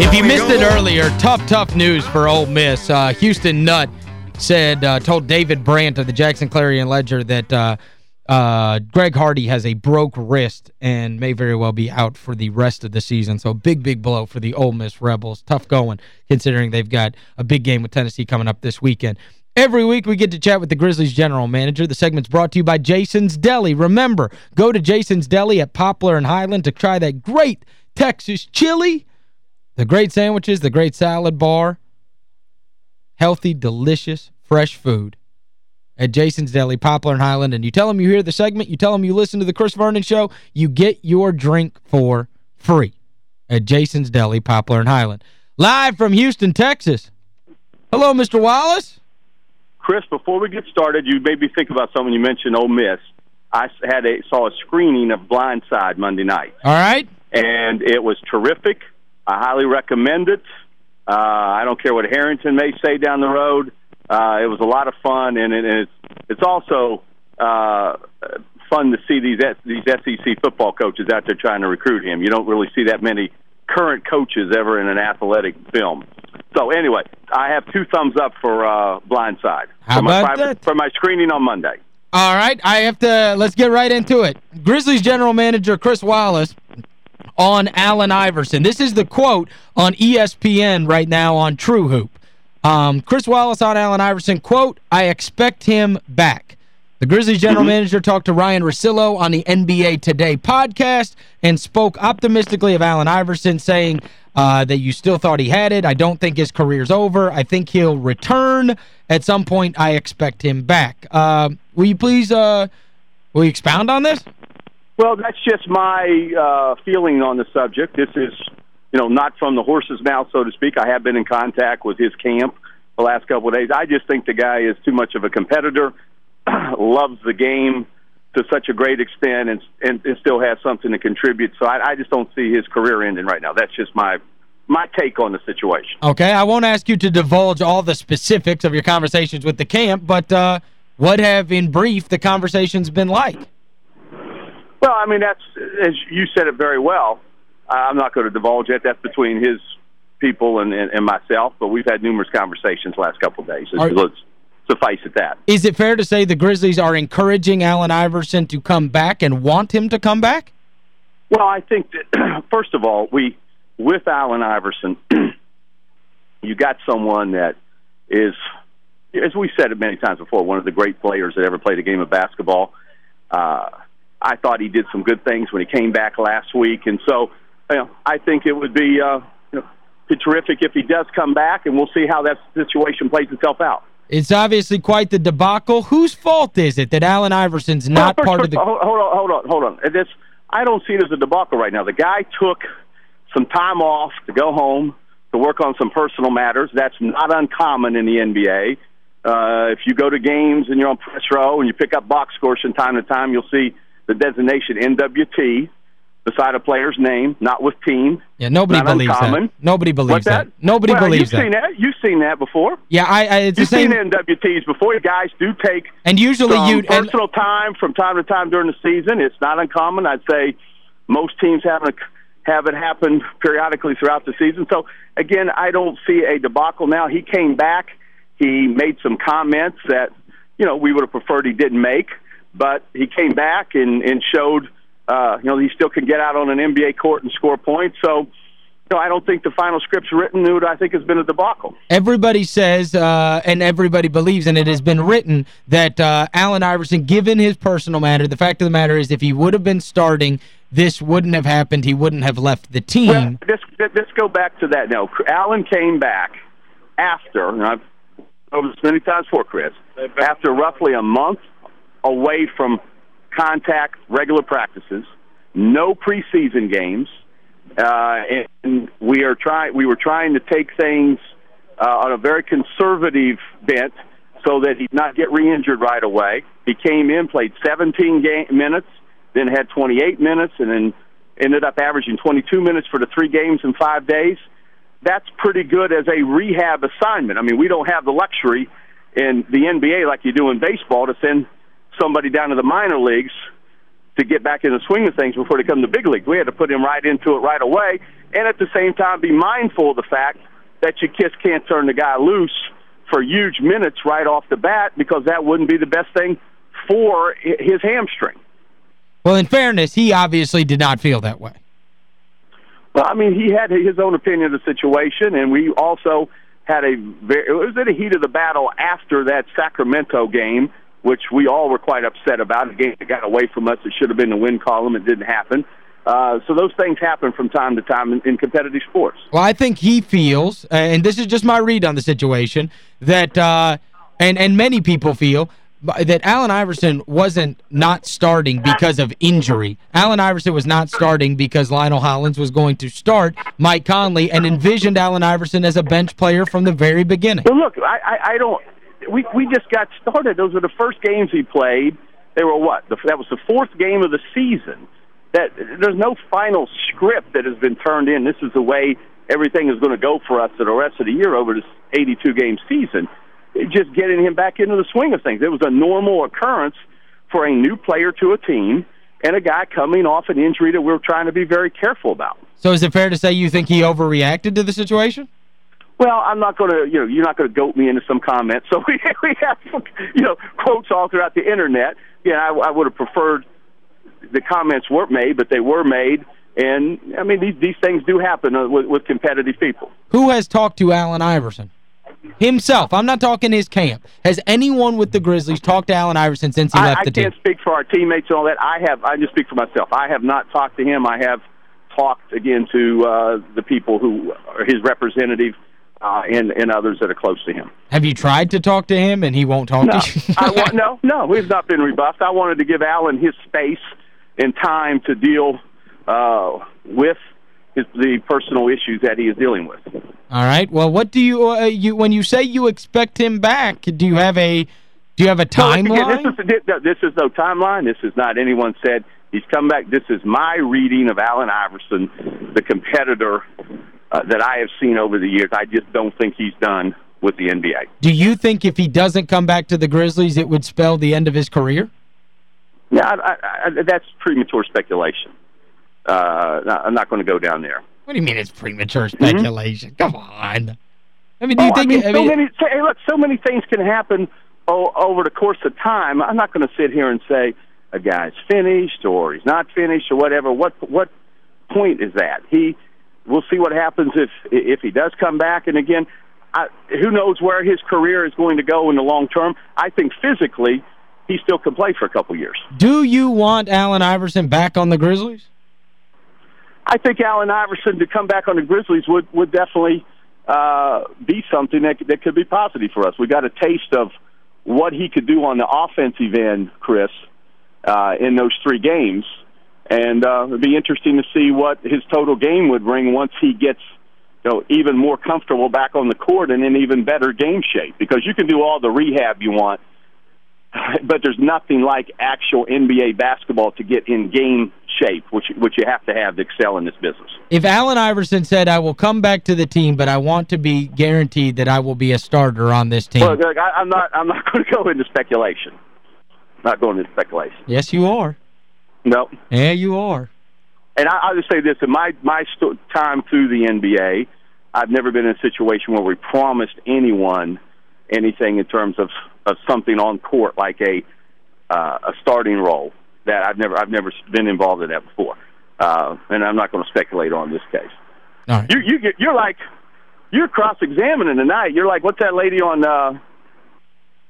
If you missed it earlier, tough, tough news for Ole Miss. Uh, Houston Nutt said, uh, told David Brandt of the Jackson Clarion Ledger that uh, uh, Greg Hardy has a broke wrist and may very well be out for the rest of the season. So big, big blow for the Ole Miss Rebels. Tough going considering they've got a big game with Tennessee coming up this weekend. Every week we get to chat with the Grizzlies general manager. The segment's brought to you by Jason's Deli. Remember, go to Jason's Deli at Poplar and Highland to try that great Texas chili, the great sandwiches, the great salad bar, healthy, delicious, fresh food at Jason's Deli, Poplar and Highland. And you tell them you hear the segment, you tell them you listen to the Chris Vernon Show, you get your drink for free at Jason's Deli, Poplar and Highland. Live from Houston, Texas. Hello, Mr. Wallace. Chris, before we get started, you made me think about something you mentioned, Ole Miss. I had a saw a screening of Blindside Monday night. All right. And it was terrific. I highly recommend it. Uh, I don't care what Harrington may say down the road. Uh, it was a lot of fun, and, it, and it's it's also uh, fun to see these these SEC football coaches out there trying to recruit him. You don't really see that many current coaches ever in an athletic film. So anyway, I have two thumbs up for uh, Blindside. How for my, about that? For my screening on Monday. All right, I have to, let's get right into it. Grizzlies general manager Chris Wallace on Allen Iverson. This is the quote on ESPN right now on True Hoop. Um, Chris Wallace on Allen Iverson, quote, I expect him back. The Grizzlies general Mm-hmm. manager talked to Ryan Russillo on the NBA Today podcast and spoke optimistically of Allen Iverson, saying uh, that you still thought he had it. I don't think his career's over. I think he'll return. At some point, I expect him back. Uh, will you please uh, will you expound on this? Well, that's just my uh, feeling on the subject. This is, you know, not from the horse's mouth, so to speak. I have been in contact with his camp the last couple of days. I just think the guy is too much of a competitor, loves the game to such a great extent, and and, and still has something to contribute. So I, I just don't see his career ending right now. That's just my my take on the situation. Okay, I won't ask you to divulge all the specifics of your conversations with the camp, but uh, what have, in brief, the conversations been like? Well, I mean, that's as you said it very well. I'm not going to divulge it. That's between his people and, and, and myself. But we've had numerous conversations last couple of days. Are- Let's suffice at that. Is it fair to say the Grizzlies are encouraging Allen Iverson to come back and want him to come back? Well, I think that first of all, we with Allen Iverson, you got someone that is, as we said it many times before, one of the great players that ever played a game of basketball. Uh, I thought he did some good things when he came back last week, and so you know, I think it would be uh, you know, terrific if he does come back, and we'll see how that situation plays itself out. It's obviously quite the debacle. Whose fault is it that Allen Iverson's not Well, part of the... Hold hold on, hold on, hold on. This, I don't see it as a debacle right now. The guy took some time off to go home to work on some personal matters. That's not uncommon in the NBA. Uh, if you go to games and you're on press row and you pick up box scores from time to time, you'll see the designation NWT beside a player's name, not with team. Yeah, nobody Not believes uncommon. that. Nobody believes What's that? Nobody well, believes you've Seen that. that. You've seen that before. Yeah, I, I it's the You've same... seen NWTs before. You guys do take And usually you... and- personal time from time to time during the season. It's not uncommon. I'd say most teams have it, have it happen periodically throughout the season. So again, I don't see a debacle now. He came back. He made some comments that you know we would have preferred he didn't make, but he came back and and showed uh, you know he still can get out on an NBA court and score points. So. You know, I don't think the final script's written. It I think has been a debacle. Everybody says, uh, and everybody believes, and it has been written, that uh, Allen Iverson, given his personal matter, the fact of the matter is if he would have been starting, this wouldn't have happened. He wouldn't have left the team. Well, let's, let's go back to that now. Allen came back after, and I've over this many times before, Chris, after roughly a month away from contact regular practices, no preseason games, uh, and we are trying. We were trying to take things uh, on a very conservative bent so that he'd not get re-injured right away. He came in, played 17 game, minutes, then had 28 minutes, and then ended up averaging 22 minutes for the three games in five days. That's pretty good as a rehab assignment. I mean, we don't have the luxury in the NBA like you do in baseball to send somebody down to the minor leagues to get back in the swing of things before they come to the big leagues. We had to put him right into it right away, and at the same time be mindful of the fact that you just can't turn the guy loose for huge minutes right off the bat because that wouldn't be the best thing for his hamstring. Well, in fairness, he obviously did not feel that way. Well, I mean, he had his own opinion of the situation, and we also had a very, it was in the heat of the battle after that Sacramento game, which we all were quite upset about. A game that got away from us. It should have been the win column. It didn't happen. Uh, so those things happen from time to time in, in, competitive sports. Well, I think he feels, and this is just my read on the situation, that uh, and and many people feel that Allen Iverson wasn't not starting because of injury. Allen Iverson was not starting because Lionel Hollins was going to start Mike Conley and envisioned Allen Iverson as a bench player from the very beginning. Well, look, I, I, I don't we we just got started. Those were the first games he played. They were what? The, that was the fourth game of the season. That there's no final script that has been turned in. This is the way everything is going to go for us for the rest of the year over this 82 game season just getting him back into the swing of things. It was a normal occurrence for a new player to a team and a guy coming off an injury that we're trying to be very careful about. So is it fair to say you think he overreacted to the situation? Well, I'm not going to, you know, you're not going to goat me into some comment. So we, we have, you know, quotes all throughout the Internet. Yeah, I, I would have preferred the comments weren't made, but they were made. And, I mean, these, these things do happen uh, with, with competitive people. Who has talked to Allen Iverson? Himself. I'm not talking his camp. Has anyone with the Grizzlies talked to Allen Iverson since he I, left the team? I can't speak for our teammates and all that. I have. I just speak for myself. I have not talked to him. I have talked again to uh, the people who are his representative uh, and, and others that are close to him. Have you tried to talk to him and he won't talk no, to you? I want, no, no, we've not been rebuffed. I wanted to give Allen his space and time to deal uh, with his, the personal issues that he is dealing with. All right. Well, what do you uh, you when you say you expect him back, do you have a do you have a timeline? No, this, is, this is no timeline. This is not anyone said he's come back. This is my reading of Allen Iverson, the competitor uh, that I have seen over the years. I just don't think he's done with the NBA. Do you think if he doesn't come back to the Grizzlies, it would spell the end of his career? Yeah, I, I, that's premature speculation. Uh, I'm not going to go down there. What do you mean it's premature mm-hmm. speculation? Mm -hmm. Come on. I mean, do you oh, think... I mean, I so many, hey, look, so many things can happen over the course of time. I'm not going to sit here and say a guy's finished or he's not finished or whatever. What what point is that? He we'll see what happens if if he does come back. And again, I, who knows where his career is going to go in the long term? I think physically he still can play for a couple years. Do you want Allen Iverson back on the Grizzlies? I think Allen Iverson to come back on the Grizzlies would would definitely uh, be something that that could be positive for us. We got a taste of what he could do on the offensive end, Chris, uh, in those three games, and uh, it'd be interesting to see what his total game would bring once he gets you know even more comfortable back on the court and in even better game shape. Because you can do all the rehab you want, but there's nothing like actual NBA basketball to get in game shape, which which you have to have to excel in this business. If Allen Iverson said, I will come back to the team, but I want to be guaranteed that I will be a starter on this team. Look, I, am not, I'm not going to go into speculation. Not going into speculation. Yes, you are. No. Yeah, you are. And I, will just say this, in my, my st- time through the NBA, I've never been in a situation where we promised anyone anything in terms of, of something on court like a uh, a starting role that I've never I've never been involved in that before, uh, and I'm not going to speculate on this case. All right. You you get, you're like you're cross examining tonight. You're like what's that lady on uh,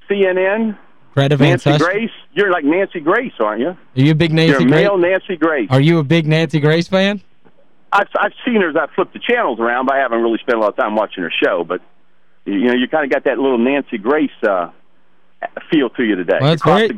CNN? Greta Van Nancy Grace. You're like Nancy Grace, aren't you? Are you a big Nancy You're male Nancy Grace. Are you a big Nancy Grace fan? I've I've seen her as I flipped the channels around, but I haven't really spent a lot of time watching her show. But you know, you kind of got that little Nancy Grace uh, feel to you today. Well, it's, very,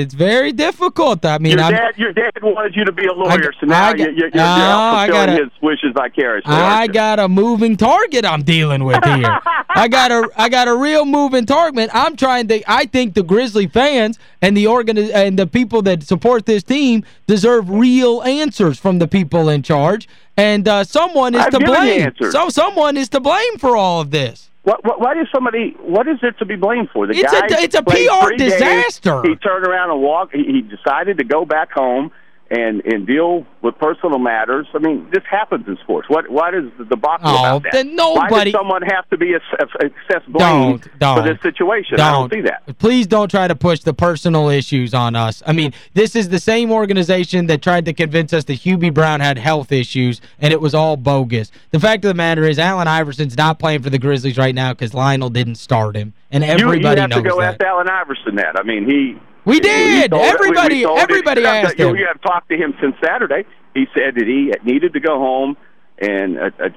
it's very difficult. I mean, your I'm, dad, your dad wanted you to be a lawyer, I, so now I, you're, you're, you're oh, fulfilling his wishes vicariously. I got a moving target I'm dealing with here. I got a I got a real moving target. I'm trying to I think the Grizzly fans and the organ and the people that support this team deserve real answers from the people in charge and uh, someone is I've to blame. So someone is to blame for all of this. What, what, why is somebody, what is it to be blamed for? The it's guy a, it's a PR disaster. Games, he turned around and walked. He, he decided to go back home and and deal with personal matters. I mean, this happens in sports. What why does the debacle oh, about that? Then nobody, why does someone have to be assessed blame don't, don't, for this situation? Don't. I don't see that. Please don't try to push the personal issues on us. I mean, this is the same organization that tried to convince us that Hubie Brown had health issues, and it was all bogus. The fact of the matter is Allen Iverson's not playing for the Grizzlies right now because Lionel didn't start him, and everybody you, you have knows to go that. ask Allen Iverson that. I mean, he we did. everybody we, we everybody asked him. You have talked to him since Saturday. He said that he needed to go home and uh, uh,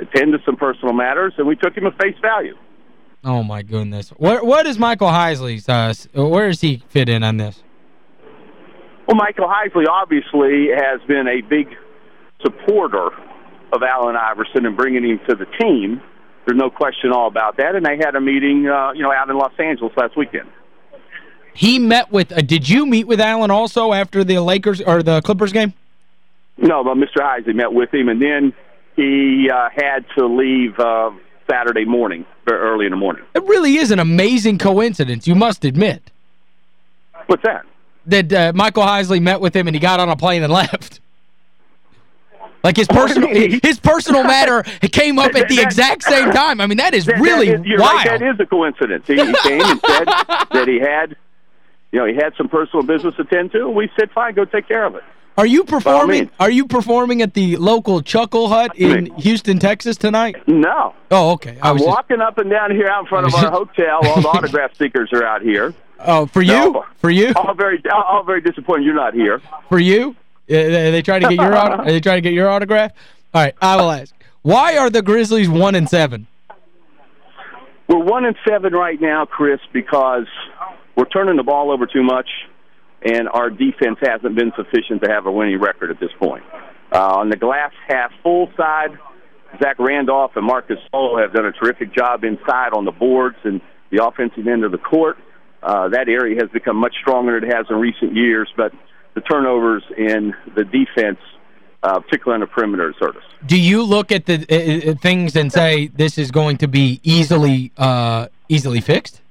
attend to some personal matters, and we took him at face value. Oh, my goodness. What What is Michael Heisley's, uh, where does he fit in on this? Well, Michael Heisley obviously has been a big supporter of Allen Iverson and bringing him to the team. There's no question all about that. And they had a meeting, uh, you know, out in Los Angeles last weekend. He met with, uh, did you meet with Allen also after the Lakers or the Clippers game? No, but Mr. Heisley met with him, and then he uh, had to leave uh, Saturday morning, very early in the morning. It really is an amazing coincidence, you must admit. What's that? That uh, Michael Heisley met with him and he got on a plane and left. Like his personal his personal matter came up at the exact same time. I mean, that is really that is, wild. Right, that is a coincidence. He, he came and said that he had you know, he had some personal business to tend to, and we said, fine, go take care of it. Are you performing Are you performing at the local Chuckle Hut in Houston, Texas tonight? No. Oh, okay. I am walking up and down here out in front of our hotel. All the autograph seekers are out here. Oh, for you? No, for you? All very all very disappointed you're not here. For you? Are they trying to get your are they trying to get your autograph? All right, I will ask. Why are the Grizzlies 1 and 7? We're 1 and 7 right now, Chris, because we're turning the ball over too much, and our defense hasn't been sufficient to have a winning record at this point. Uh, on the glass half full side, Zach Randolph and Marc Gasol have done a terrific job inside on the boards and the offensive end of the court. Uh, that area has become much stronger than it has in recent years, but the turnovers in the defense, uh, particularly on the perimeter, has hurt us. Do you look at the uh, uh things and say this is going to be easily uh, easily fixed?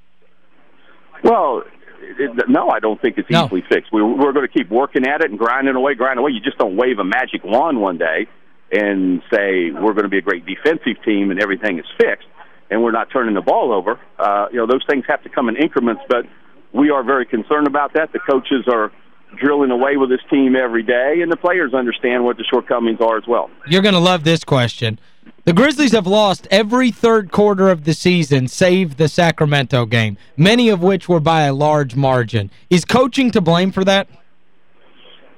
Well, it, no, I don't think it's no. easily fixed. We, we're going to keep working at it and grinding away, grinding away. You just don't wave a magic wand one day and say we're going to be a great defensive team and everything is fixed and we're not turning the ball over. Uh, you know, those things have to come in increments, but we are very concerned about that. The coaches are drilling away with this team every day, and the players understand what the shortcomings are as well. You're going to love this question. The Grizzlies have lost every third quarter of the season save the Sacramento game, many of which were by a large margin. Is coaching to blame for that?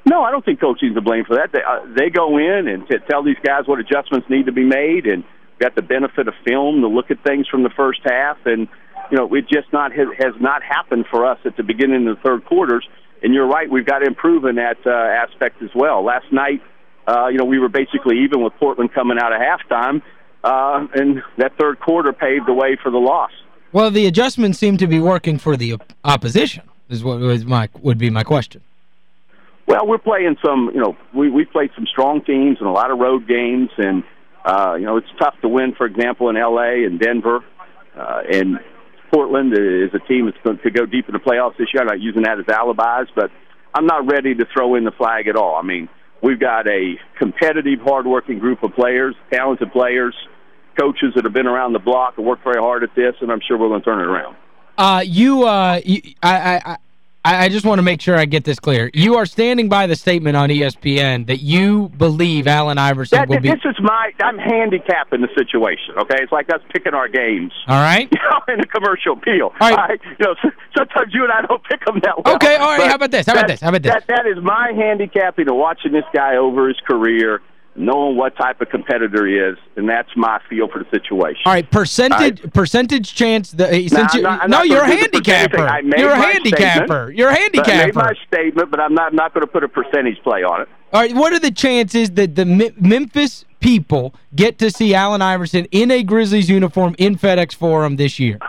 No, I don't think coaching is to blame for that. They, uh, they go in and tell these guys what adjustments need to be made and got the benefit of film to look at things from the first half. And, you know, it just not has, has not happened for us at the beginning of the third quarters. And you're right, we've got to improve in that uh, aspect as well. Last night – uh, you know, we were basically even with Portland coming out of halftime, uh, and that third quarter paved the way for the loss. Well, the adjustments seem to be working for the opposition. Is what was my would be my question. Well, we're playing some, you know, we we played some strong teams and a lot of road games, and uh, you know, it's tough to win. For example, in L.A. and Denver, uh, and Portland is a team that's going to go deep in the playoffs this year. I'm not using that as alibis, but I'm not ready to throw in the flag at all. I mean, We've got a competitive, hardworking group of players, talented players, coaches that have been around the block and worked very hard at this, and I'm sure we're going to turn it around. Uh, you, uh, you, I, I, I just want to make sure I get this clear. You are standing by the statement on ESPN that you believe Allen Iverson that, will be... This is my... I'm handicapping the situation, okay? It's like us picking our games. All right. You know, in a commercial appeal. All right. You know, sometimes you and I don't pick them that well. Okay, all right. How about this? How about this? How about this? That, that is my handicapping of watching this guy over his career knowing what type of competitor he is, and that's my feel for the situation. All right, percentage right. percentage chance that since nah, you not, no, you're a handicapper. You're a handicapper. You're a handicapper. I made my statement, but I'm not not going to put a percentage play on it. All right, what are the chances that the Memphis people get to see Allen Iverson in a Grizzlies uniform in FedEx Forum this year?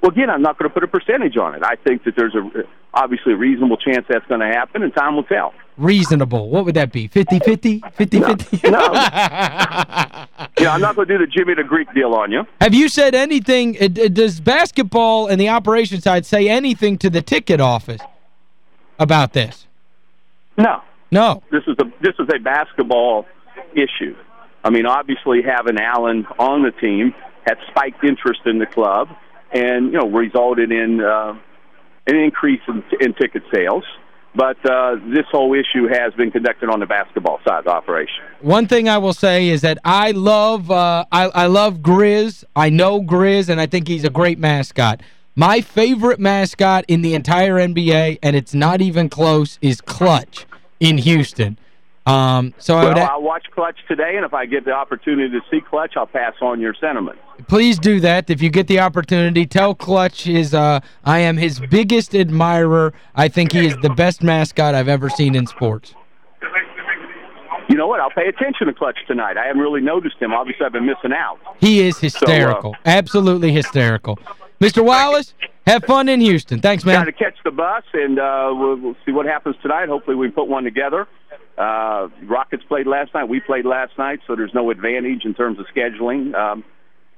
Well, again, I'm not going to put a percentage on it. I think that there's a obviously a reasonable chance that's going to happen, and time will tell. Reasonable. What would that be? 50-50? 50-50? No. no. yeah, I'm not going to do the Jimmy the Greek deal on you. Have you said anything, uh, does basketball and the operations side say anything to the ticket office about this? No. No. This is a this is a basketball issue. I mean, obviously having Allen on the team had spiked interest in the club, and you know resulted in uh, an increase in, in ticket sales. But uh, this whole issue has been conducted on the basketball side of the operation. One thing I will say is that I love uh, I, I love Grizz. I know Grizz, and I think he's a great mascot. My favorite mascot in the entire NBA, and it's not even close, is Clutch in Houston. Um, so well, I would I'll watch Clutch today, and if I get the opportunity to see Clutch, I'll pass on your sentiments. Please do that. If you get the opportunity, tell Clutch his uh, I am his biggest admirer. I think he is the best mascot I've ever seen in sports. You know what? I'll pay attention to Clutch tonight. I haven't really noticed him. Obviously, I've been missing out. He is hysterical. So, uh, Absolutely hysterical. Mr. Wallace, have fun in Houston. Thanks, man. Got to catch the bus, and uh, we'll, we'll see what happens tonight. Hopefully, we put one together. Uh, Rockets played last night. We played last night, so there's no advantage in terms of scheduling. Um,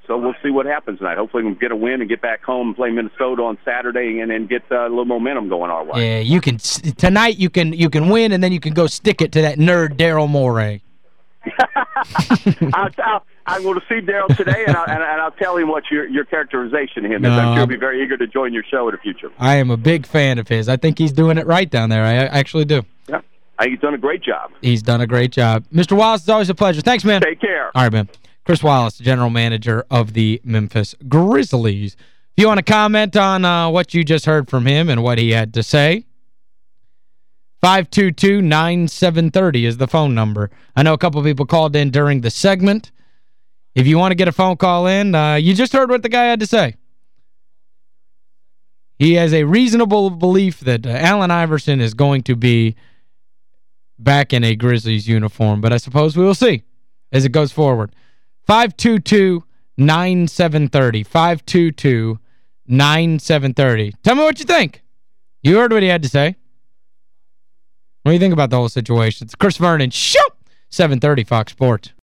so we'll see what happens tonight. Hopefully, we'll get a win and get back home and play Minnesota on Saturday, and then get uh, a little momentum going our way. Yeah, you can tonight. You can you can win, and then you can go stick it to that nerd Daryl Morey. I'll, I'll, I'm going to see Daryl today, and I'll, and I'll tell him what your your characterization of him is. No, I'm sure he'll be very eager to join your show in the future. I am a big fan of his. I think he's doing it right down there. I actually do. Yeah. I he's done a great job. He's done a great job. Mr. Wallace, it's always a pleasure. Thanks, man. Take care. All right, man. Chris Wallace, general manager of the Memphis Grizzlies. If you want to comment on uh, what you just heard from him and what he had to say, 522-9730 is the phone number. I know a couple people called in during the segment. If you want to get a phone call in, uh, you just heard what the guy had to say. He has a reasonable belief that uh, Allen Iverson is going to be back in a Grizzlies uniform, but I suppose we will see as it goes forward. 522-9730. 522-9730. Tell me what you think. You heard what he had to say. What do you think about the whole situation? It's Chris Vernon. Shoot! 730 Fox Sports.